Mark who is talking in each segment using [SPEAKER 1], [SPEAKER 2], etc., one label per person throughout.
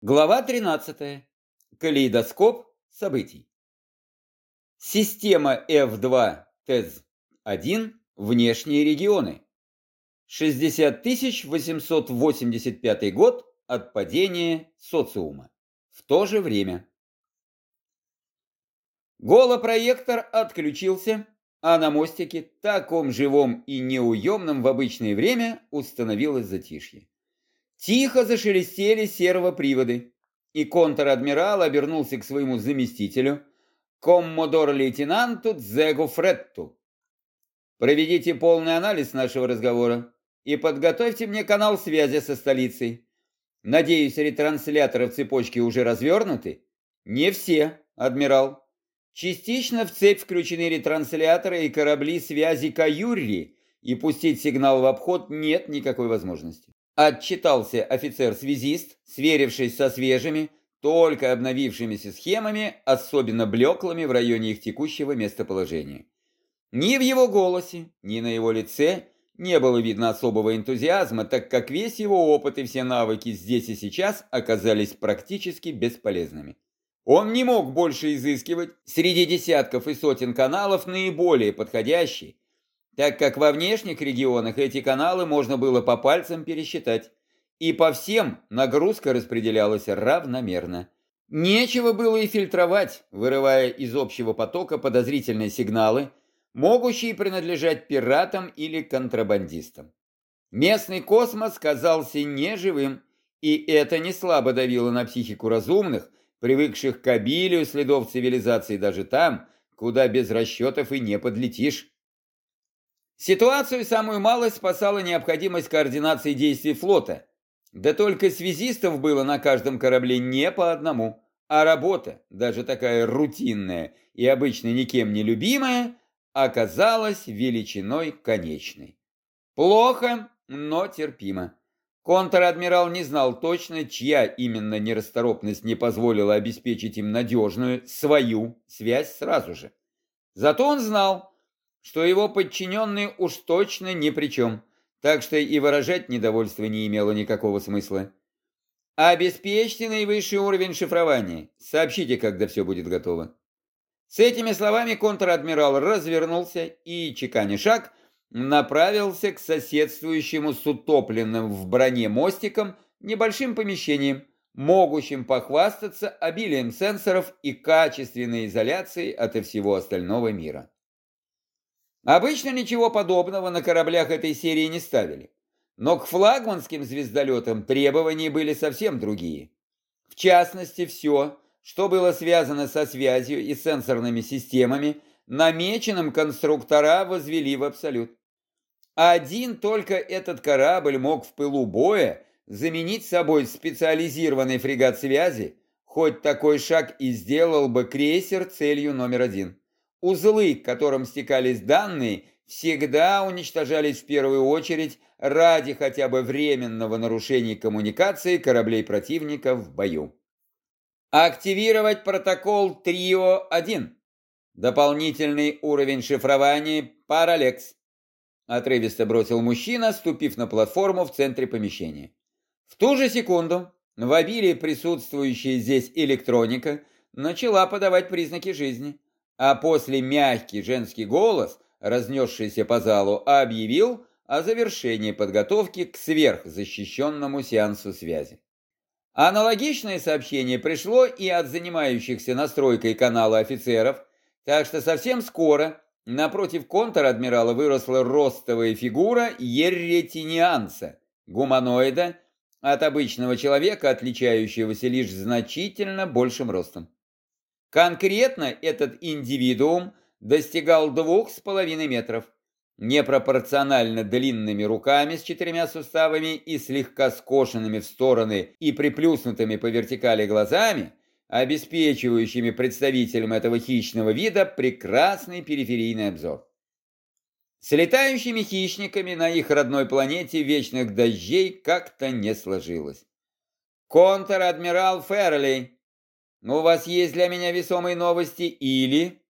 [SPEAKER 1] Глава 13. Калейдоскоп событий. Система F2 ТЭЗ-1. Внешние регионы. 60 885 год от падения социума. В то же время. Голопроектор отключился, а на мостике, таком живом и неуемном в обычное время, установилось затишье. Тихо зашелестели сервоприводы, и контр-адмирал обернулся к своему заместителю, коммодор-лейтенанту Дзегу Фретту. «Проведите полный анализ нашего разговора и подготовьте мне канал связи со столицей. Надеюсь, ретрансляторы в цепочке уже развернуты?» «Не все, адмирал. Частично в цепь включены ретрансляторы и корабли связи Каюрри, и пустить сигнал в обход нет никакой возможности. Отчитался офицер-связист, сверившись со свежими, только обновившимися схемами, особенно блеклыми в районе их текущего местоположения. Ни в его голосе, ни на его лице не было видно особого энтузиазма, так как весь его опыт и все навыки здесь и сейчас оказались практически бесполезными. Он не мог больше изыскивать среди десятков и сотен каналов наиболее подходящий, так как во внешних регионах эти каналы можно было по пальцам пересчитать, и по всем нагрузка распределялась равномерно. Нечего было и фильтровать, вырывая из общего потока подозрительные сигналы, могущие принадлежать пиратам или контрабандистам. Местный космос казался неживым, и это не слабо давило на психику разумных, привыкших к обилию следов цивилизации даже там, куда без расчетов и не подлетишь. Ситуацию самую малость спасала необходимость координации действий флота. Да только связистов было на каждом корабле не по одному, а работа, даже такая рутинная и обычно никем не любимая, оказалась величиной конечной. Плохо, но терпимо. Контр-адмирал не знал точно, чья именно нерасторопность не позволила обеспечить им надежную, свою связь сразу же. Зато он знал, что его подчиненные уж точно ни при чем, так что и выражать недовольство не имело никакого смысла. Обеспечьте наивысший уровень шифрования. Сообщите, когда все будет готово. С этими словами контр-адмирал развернулся и, чеканя шаг, направился к соседствующему с утопленным в броне мостиком небольшим помещением, могущим похвастаться обилием сенсоров и качественной изоляцией от всего остального мира. Обычно ничего подобного на кораблях этой серии не ставили. Но к флагманским звездолетам требования были совсем другие. В частности, все, что было связано со связью и сенсорными системами, намеченным конструктора возвели в абсолют. Один только этот корабль мог в пылу боя заменить собой специализированный фрегат связи, хоть такой шаг и сделал бы крейсер целью номер один. Узлы, к которым стекались данные, всегда уничтожались в первую очередь ради хотя бы временного нарушения коммуникации кораблей противника в бою. Активировать протокол Трио-1. Дополнительный уровень шифрования Паралекс. Отрывисто бросил мужчина, ступив на платформу в центре помещения. В ту же секунду в обилии присутствующая здесь электроника начала подавать признаки жизни а после мягкий женский голос, разнесшийся по залу, объявил о завершении подготовки к сверхзащищенному сеансу связи. Аналогичное сообщение пришло и от занимающихся настройкой канала офицеров, так что совсем скоро напротив контр-адмирала выросла ростовая фигура ерретинианца, гуманоида, от обычного человека, отличающегося лишь значительно большим ростом. Конкретно этот индивидуум достигал двух с половиной метров, непропорционально длинными руками с четырьмя суставами и слегка скошенными в стороны и приплюснутыми по вертикали глазами, обеспечивающими представителям этого хищного вида прекрасный периферийный обзор. С летающими хищниками на их родной планете вечных дождей как-то не сложилось. «Контр-адмирал Ферли», у вас есть для меня весомые новости или...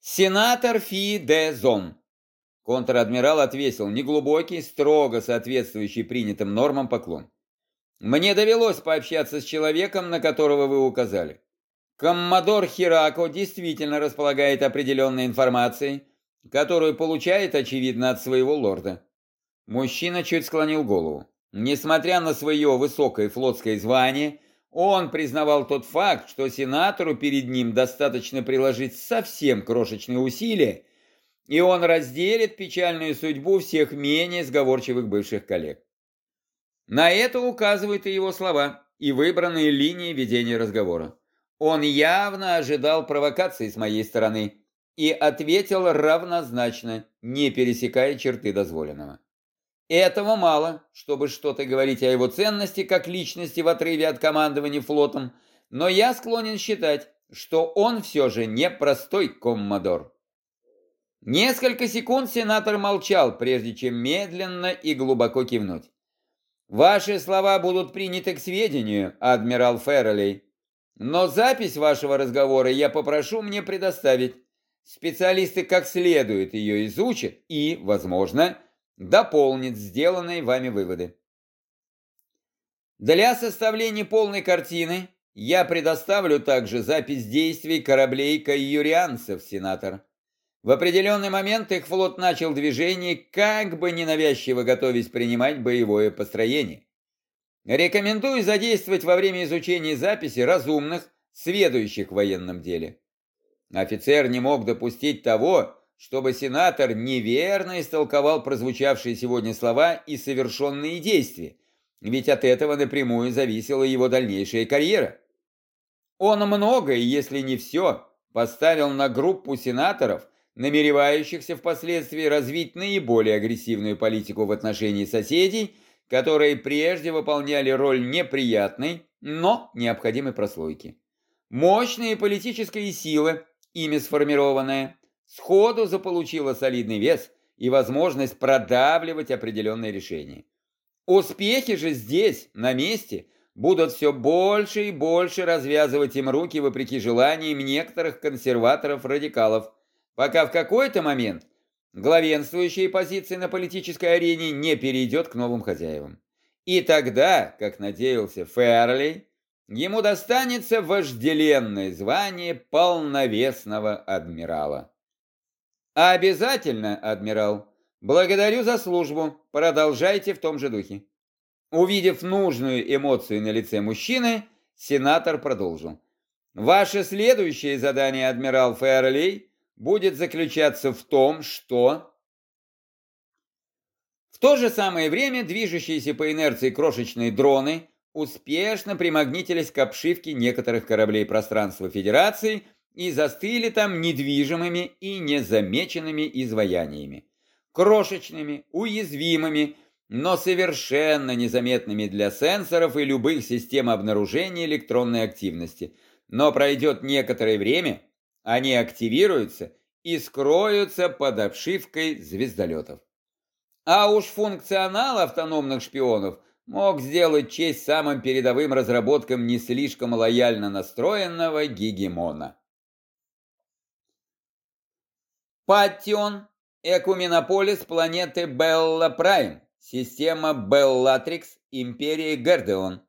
[SPEAKER 1] Сенатор Фи де Зон. Контр-адмирал отвесил неглубокий, строго соответствующий принятым нормам поклон. Мне довелось пообщаться с человеком, на которого вы указали. Коммодор Хирако действительно располагает определенной информацией, которую получает, очевидно, от своего лорда. Мужчина чуть склонил голову. Несмотря на свое высокое флотское звание, он признавал тот факт, что сенатору перед ним достаточно приложить совсем крошечные усилия, и он разделит печальную судьбу всех менее сговорчивых бывших коллег. На это указывают и его слова, и выбранные линии ведения разговора. Он явно ожидал провокации с моей стороны и ответил равнозначно, не пересекая черты дозволенного. Этого мало, чтобы что-то говорить о его ценности как личности в отрыве от командования флотом, но я склонен считать, что он все же не простой коммодор. Несколько секунд сенатор молчал, прежде чем медленно и глубоко кивнуть. «Ваши слова будут приняты к сведению, адмирал Феррелей, но запись вашего разговора я попрошу мне предоставить. Специалисты как следует ее изучат и, возможно, дополнит сделанные вами выводы. Для составления полной картины я предоставлю также запись действий кораблей каюрианцев, сенатор. В определенный момент их флот начал движение, как бы ненавязчиво готовясь принимать боевое построение. Рекомендую задействовать во время изучения записи разумных, сведущих в военном деле. Офицер не мог допустить того, чтобы сенатор неверно истолковал прозвучавшие сегодня слова и совершенные действия, ведь от этого напрямую зависела его дальнейшая карьера. Он многое, если не все, поставил на группу сенаторов, намеревающихся впоследствии развить наиболее агрессивную политику в отношении соседей, которые прежде выполняли роль неприятной, но необходимой прослойки. Мощные политические силы, ими сформированные, сходу заполучила солидный вес и возможность продавливать определенные решения. Успехи же здесь, на месте, будут все больше и больше развязывать им руки вопреки желаниям некоторых консерваторов-радикалов, пока в какой-то момент главенствующая позиция на политической арене не перейдет к новым хозяевам. И тогда, как надеялся Ферли, ему достанется вожделенное звание полновесного адмирала. «Обязательно, адмирал. Благодарю за службу. Продолжайте в том же духе». Увидев нужную эмоцию на лице мужчины, сенатор продолжил. «Ваше следующее задание, адмирал Фэрлей, будет заключаться в том, что...» В то же самое время движущиеся по инерции крошечные дроны успешно примагнитились к обшивке некоторых кораблей пространства Федерации – и застыли там недвижимыми и незамеченными изваяниями. Крошечными, уязвимыми, но совершенно незаметными для сенсоров и любых систем обнаружения электронной активности. Но пройдет некоторое время, они активируются и скроются под обшивкой звездолетов. А уж функционал автономных шпионов мог сделать честь самым передовым разработкам не слишком лояльно настроенного гегемона. Паттион, Экуминополис планеты Белла Прайм, система Беллатрикс, империи Гердеон.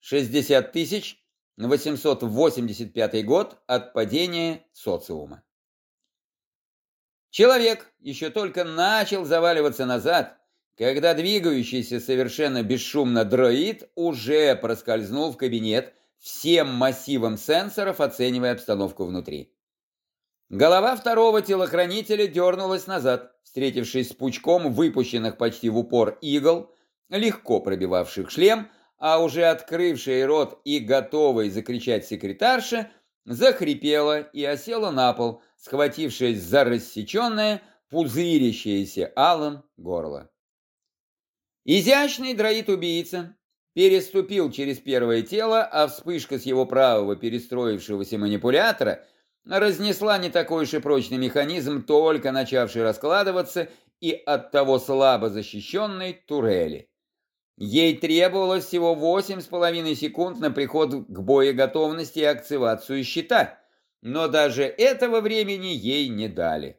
[SPEAKER 1] 60 тысяч 885 год от падения социума. Человек еще только начал заваливаться назад, когда двигающийся совершенно бесшумно дроид уже проскользнул в кабинет всем массивом сенсоров, оценивая обстановку внутри. Голова второго телохранителя дернулась назад, встретившись с пучком выпущенных почти в упор игл, легко пробивавших шлем, а уже открывший рот и готовый закричать секретарша, захрипела и осела на пол, схватившись за рассеченное, пузырящееся алым горло. Изящный дроид-убийца переступил через первое тело, а вспышка с его правого перестроившегося манипулятора – разнесла не такой уж и прочный механизм, только начавший раскладываться и от того слабо защищенной турели. Ей требовалось всего 8,5 секунд на приход к боеготовности и активацию щита, но даже этого времени ей не дали.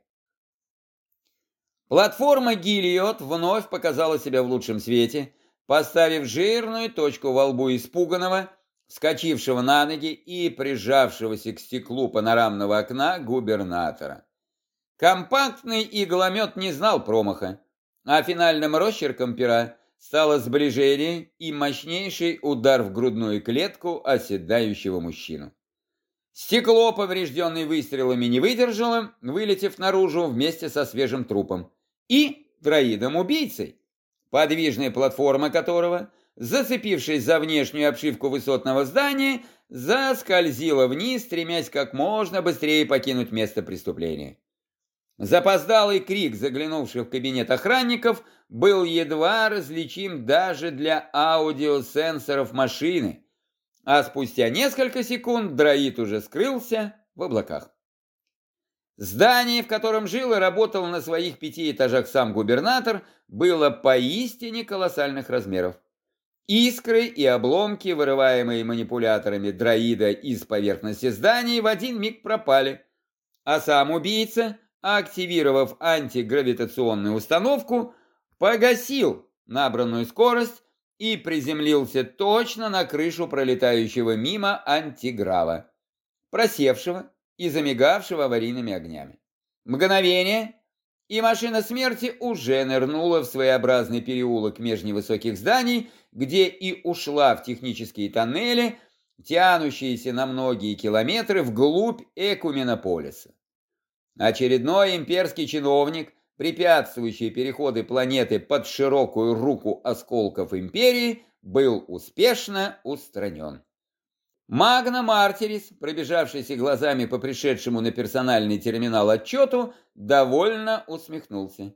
[SPEAKER 1] Платформа «Гильот» вновь показала себя в лучшем свете, поставив жирную точку во лбу испуганного, вскочившего на ноги и прижавшегося к стеклу панорамного окна губернатора. Компактный игломет не знал промаха, а финальным росчерком пера стало сближение и мощнейший удар в грудную клетку оседающего мужчину. Стекло, поврежденное выстрелами, не выдержало, вылетев наружу вместе со свежим трупом. И дроидом-убийцей, подвижная платформа которого, зацепившись за внешнюю обшивку высотного здания, заскользила вниз, стремясь как можно быстрее покинуть место преступления. Запоздалый крик, заглянувший в кабинет охранников, был едва различим даже для аудиосенсоров машины, а спустя несколько секунд дроид уже скрылся в облаках. Здание, в котором жил и работал на своих пяти этажах сам губернатор, было поистине колоссальных размеров. Искры и обломки, вырываемые манипуляторами дроида из поверхности здания, в один миг пропали, а сам убийца – активировав антигравитационную установку, погасил набранную скорость и приземлился точно на крышу пролетающего мимо антиграва, просевшего и замигавшего аварийными огнями. Мгновение, и машина смерти уже нырнула в своеобразный переулок меж невысоких зданий, где и ушла в технические тоннели, тянущиеся на многие километры вглубь Экуменополиса. Очередной имперский чиновник, препятствующий переходы планеты под широкую руку осколков империи, был успешно устранен. Магна Мартирис, пробежавшийся глазами по пришедшему на персональный терминал отчету, довольно усмехнулся.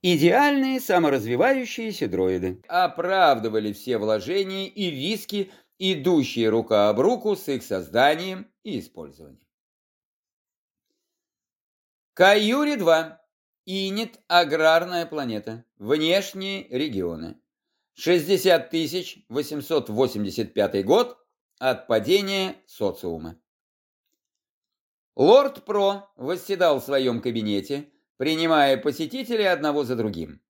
[SPEAKER 1] Идеальные саморазвивающиеся дроиды оправдывали все вложения и риски, идущие рука об руку с их созданием и использованием. Каюри-2. Инит – аграрная планета. Внешние регионы. 60 885 год от падения социума. Лорд Про восседал в своем кабинете, принимая посетителей одного за другим.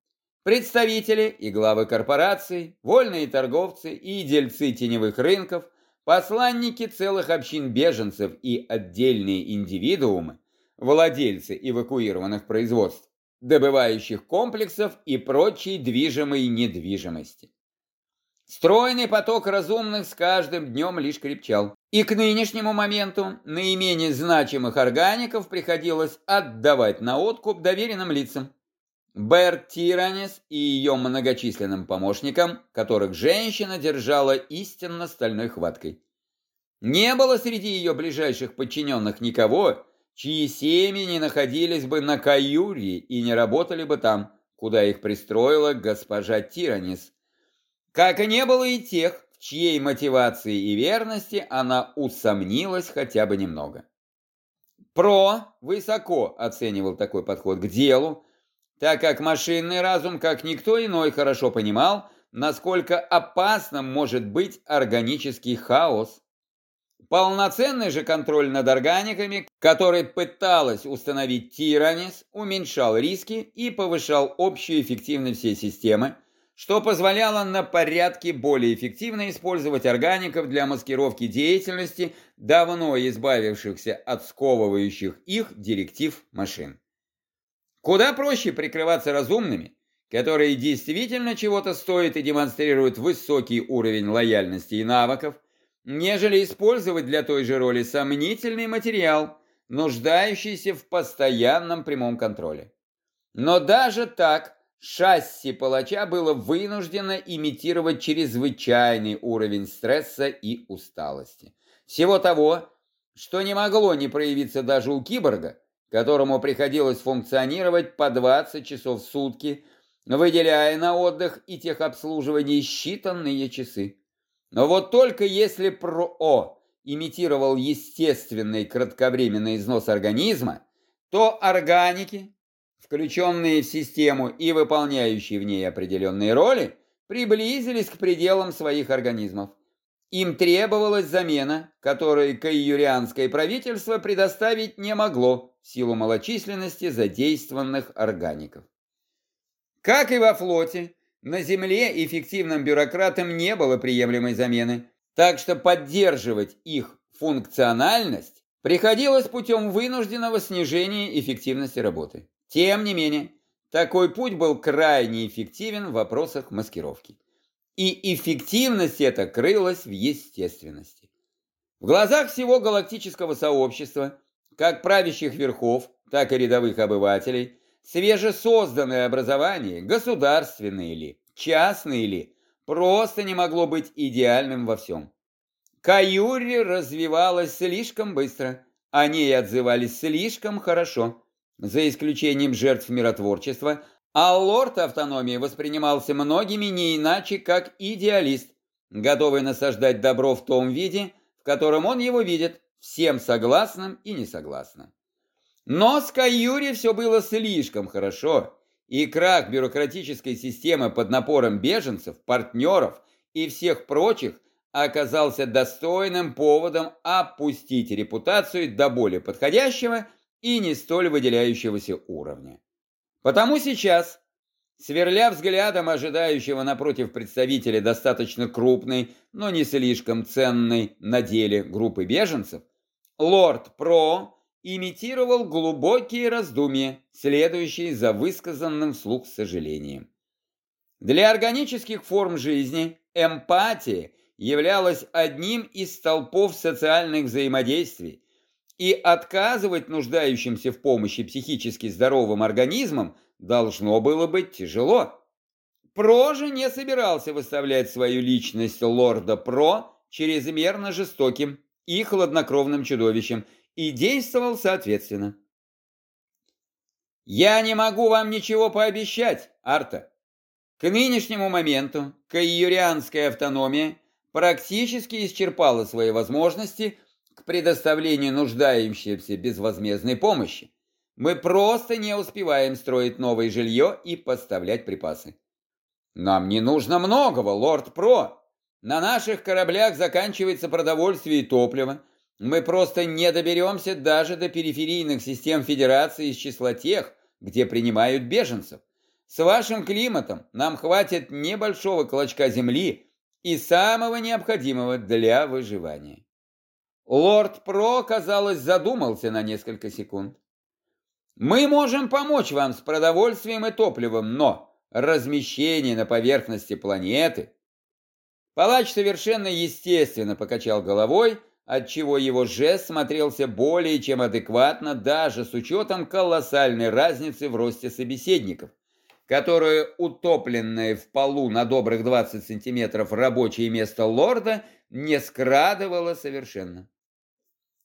[SPEAKER 1] Представители и главы корпораций, вольные торговцы и дельцы теневых рынков, посланники целых общин беженцев и отдельные индивидуумы владельцы эвакуированных производств, добывающих комплексов и прочей движимой недвижимости. Стройный поток разумных с каждым днем лишь крепчал. И к нынешнему моменту наименее значимых органиков приходилось отдавать на откуп доверенным лицам. Берт Тиранис и ее многочисленным помощникам, которых женщина держала истинно стальной хваткой. Не было среди ее ближайших подчиненных никого, чьи семьи не находились бы на Каюре и не работали бы там, куда их пристроила госпожа Тиранис. Как и не было и тех, в чьей мотивации и верности она усомнилась хотя бы немного. Про высоко оценивал такой подход к делу, так как машинный разум, как никто иной, хорошо понимал, насколько опасным может быть органический хаос. Полноценный же контроль над органиками, который пыталась установить Тиранис, уменьшал риски и повышал общую эффективность всей системы, что позволяло на порядке более эффективно использовать органиков для маскировки деятельности давно избавившихся от сковывающих их директив машин. Куда проще прикрываться разумными, которые действительно чего-то стоят и демонстрируют высокий уровень лояльности и навыков, нежели использовать для той же роли сомнительный материал, нуждающийся в постоянном прямом контроле. Но даже так шасси палача было вынуждено имитировать чрезвычайный уровень стресса и усталости. Всего того, что не могло не проявиться даже у киборга, которому приходилось функционировать по 20 часов в сутки, выделяя на отдых и техобслуживание считанные часы. Но вот только если ПРО имитировал естественный кратковременный износ организма, то органики, включенные в систему и выполняющие в ней определенные роли, приблизились к пределам своих организмов. Им требовалась замена, которую кайюрианское правительство предоставить не могло в силу малочисленности задействованных органиков. Как и во флоте, на Земле эффективным бюрократам не было приемлемой замены, так что поддерживать их функциональность приходилось путем вынужденного снижения эффективности работы. Тем не менее, такой путь был крайне эффективен в вопросах маскировки. И эффективность эта крылась в естественности. В глазах всего галактического сообщества, как правящих верхов, так и рядовых обывателей, свежесозданное образование, государственное ли, частное ли, просто не могло быть идеальным во всем. Каюри развивалась слишком быстро, о ней отзывались слишком хорошо, за исключением жертв миротворчества, а лорд автономии воспринимался многими не иначе, как идеалист, готовый насаждать добро в том виде, в котором он его видит, всем согласным и несогласным. Но с Каюри все было слишком хорошо, и крах бюрократической системы под напором беженцев, партнеров и всех прочих оказался достойным поводом опустить репутацию до более подходящего и не столь выделяющегося уровня. Потому сейчас, сверля взглядом ожидающего напротив представителя достаточно крупной, но не слишком ценной на деле группы беженцев, лорд Про имитировал глубокие раздумья, следующие за высказанным вслух сожалением. Для органических форм жизни эмпатия являлась одним из столпов социальных взаимодействий, и отказывать нуждающимся в помощи психически здоровым организмам должно было быть тяжело. Про же не собирался выставлять свою личность лорда Про чрезмерно жестоким и хладнокровным чудовищем и действовал соответственно. «Я не могу вам ничего пообещать, Арта. К нынешнему моменту кайюрианская автономия практически исчерпала свои возможности к предоставлению нуждающимся безвозмездной помощи. Мы просто не успеваем строить новое жилье и поставлять припасы. Нам не нужно многого, лорд Про. На наших кораблях заканчивается продовольствие и топливо. Мы просто не доберемся даже до периферийных систем Федерации из числа тех, где принимают беженцев. С вашим климатом нам хватит небольшого клочка земли и самого необходимого для выживания. Лорд Про, казалось, задумался на несколько секунд. «Мы можем помочь вам с продовольствием и топливом, но размещение на поверхности планеты...» Палач совершенно естественно покачал головой, отчего его жест смотрелся более чем адекватно даже с учетом колоссальной разницы в росте собеседников, которую утопленное в полу на добрых 20 сантиметров рабочее место лорда не скрадывало совершенно.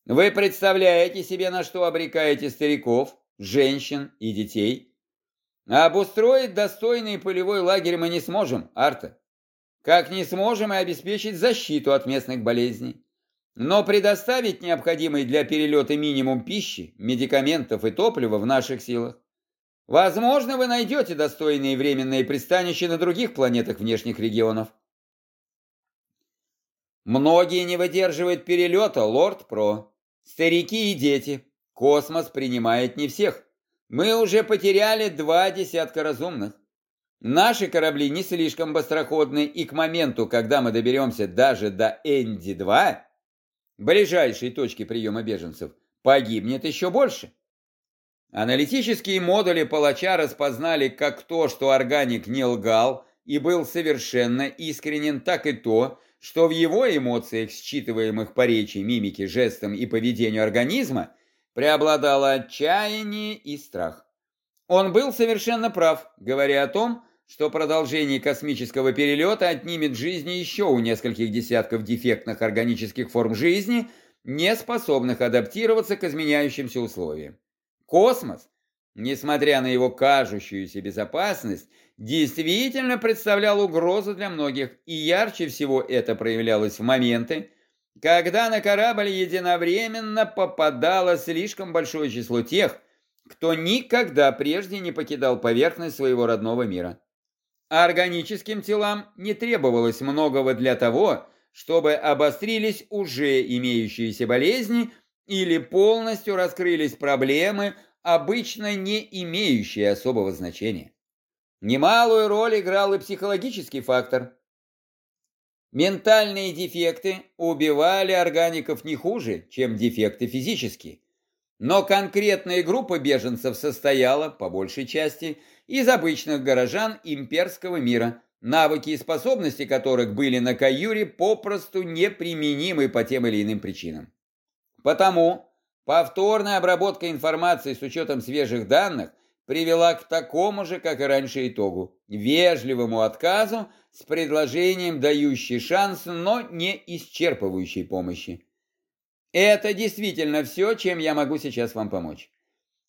[SPEAKER 1] Вы представляете себе, на что обрекаете стариков, женщин и детей? обустроить достойный полевой лагерь мы не сможем, Арта. Как не сможем и обеспечить защиту от местных болезней. Но предоставить необходимый для перелета минимум пищи, медикаментов и топлива в наших силах. Возможно, вы найдете достойные временные пристанища на других планетах внешних регионов. Многие не выдерживают перелета, лорд Про. Старики и дети. Космос принимает не всех. Мы уже потеряли два десятка разумных. Наши корабли не слишком быстроходны, и к моменту, когда мы доберемся даже до Энди-2, ближайшей точки приема беженцев, погибнет еще больше. Аналитические модули палача распознали как то, что органик не лгал и был совершенно искренен, так и то, что в его эмоциях, считываемых по речи, мимике, жестам и поведению организма, преобладало отчаяние и страх. Он был совершенно прав, говоря о том, что продолжение космического перелета отнимет жизни еще у нескольких десятков дефектных органических форм жизни, не способных адаптироваться к изменяющимся условиям. Космос, несмотря на его кажущуюся безопасность, действительно представлял угрозу для многих, и ярче всего это проявлялось в моменты, когда на корабль единовременно попадало слишком большое число тех, кто никогда прежде не покидал поверхность своего родного мира. А органическим телам не требовалось многого для того, чтобы обострились уже имеющиеся болезни или полностью раскрылись проблемы, обычно не имеющие особого значения. Немалую роль играл и психологический фактор. Ментальные дефекты убивали органиков не хуже, чем дефекты физические. Но конкретная группа беженцев состояла, по большей части, из обычных горожан имперского мира, навыки и способности которых были на Каюре попросту неприменимы по тем или иным причинам. Потому повторная обработка информации с учетом свежих данных привела к такому же, как и раньше, итогу – вежливому отказу с предложением, дающий шанс, но не исчерпывающей помощи. Это действительно все, чем я могу сейчас вам помочь.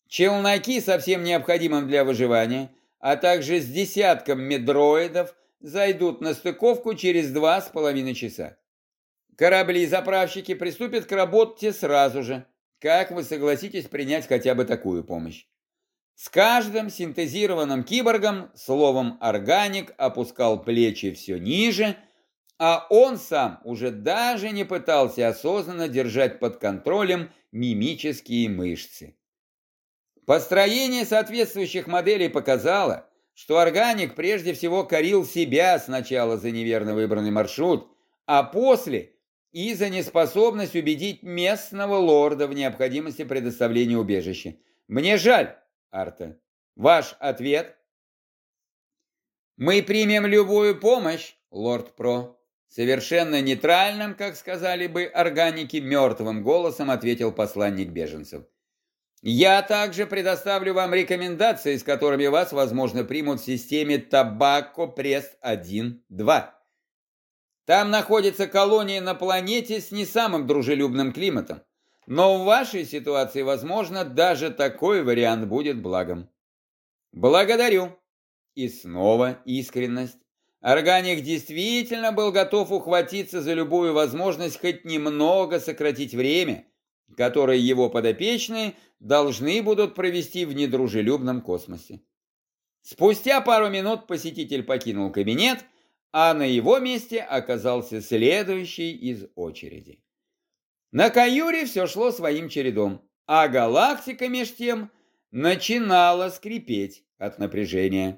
[SPEAKER 1] Челноки со всем необходимым для выживания, а также с десятком медроидов зайдут на стыковку через два с половиной часа. Корабли-заправщики приступят к работе сразу же. Как вы согласитесь принять хотя бы такую помощь? С каждым синтезированным киборгом словом «органик» опускал плечи все ниже, а он сам уже даже не пытался осознанно держать под контролем мимические мышцы. Построение соответствующих моделей показало, что органик прежде всего корил себя сначала за неверно выбранный маршрут, а после и за неспособность убедить местного лорда в необходимости предоставления убежища. Мне жаль, Арта. Ваш ответ? Мы примем любую помощь, лорд Про. Совершенно нейтральным, как сказали бы органики, мертвым голосом ответил посланник беженцев. Я также предоставлю вам рекомендации, с которыми вас, возможно, примут в системе Табако Прест 1-2. Там находится колония на планете с не самым дружелюбным климатом. Но в вашей ситуации, возможно, даже такой вариант будет благом. Благодарю. И снова искренность. Органик действительно был готов ухватиться за любую возможность хоть немного сократить время, которое его подопечные должны будут провести в недружелюбном космосе. Спустя пару минут посетитель покинул кабинет, а на его месте оказался следующий из очереди. На Каюре все шло своим чередом, а галактика меж тем начинала скрипеть от напряжения.